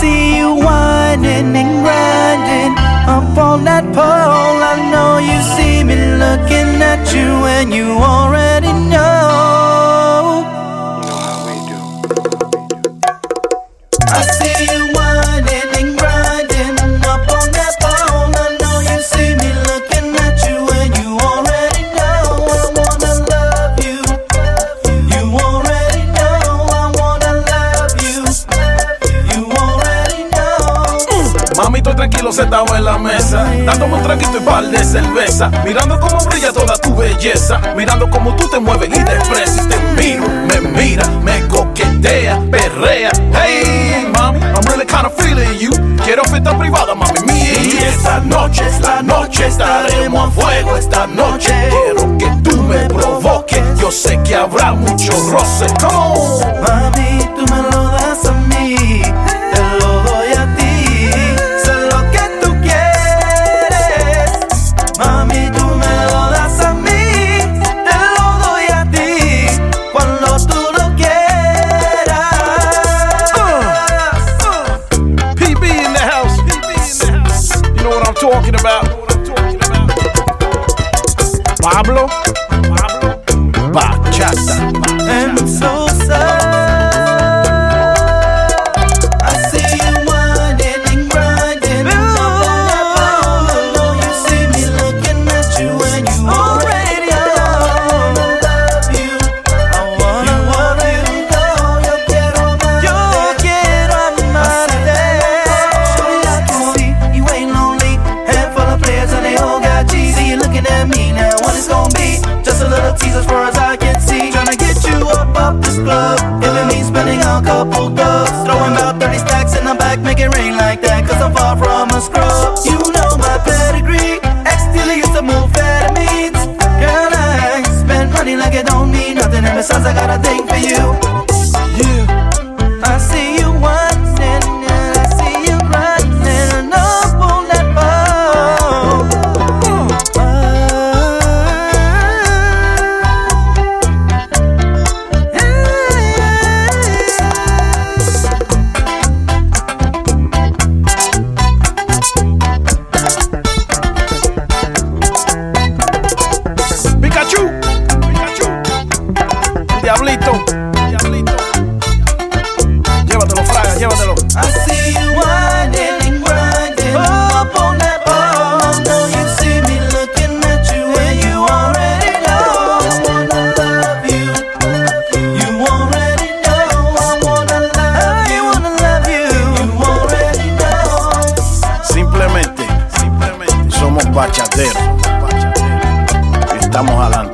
see you whining and grinding up on that pole. I know you see me looking at you, and you already know. You know how we do. I see you. Estoy tranquilo sentado en la mesa, dándome un traguito y par de cerveza, mirando cómo brilla toda tu belleza, mirando cómo tú te mueves y te expresas, te miro, me mira, me coquetea, perrea. Hey, mami, I'm really kind of feeling you. Quiero fiesta privada, mami mía. Y esta noche es la noche, estaremos a fuego esta noche. Quiero que tú me provoques, yo sé que habrá mucho roce. Talking about. Pablo. Bachata. And so a couple dubs. Throwing about 30 stacks in the back, make it rain like that. Cause I'm far from a scrub. You know my pedigree. Ex dealer used to move means. Girl, I spend money like it don't mean nothing. And besides, I got a thing for you. Diablito. Diablito. Llévatelo, Fraga, llévatelo. I see you whining and grinding up on that pole. I know you see me looking at you, and you already know I wanna love you. You already know I wanna love you. Wanna love you. You already know. Simplemente, simplemente somos bachateros. Estamos adelante.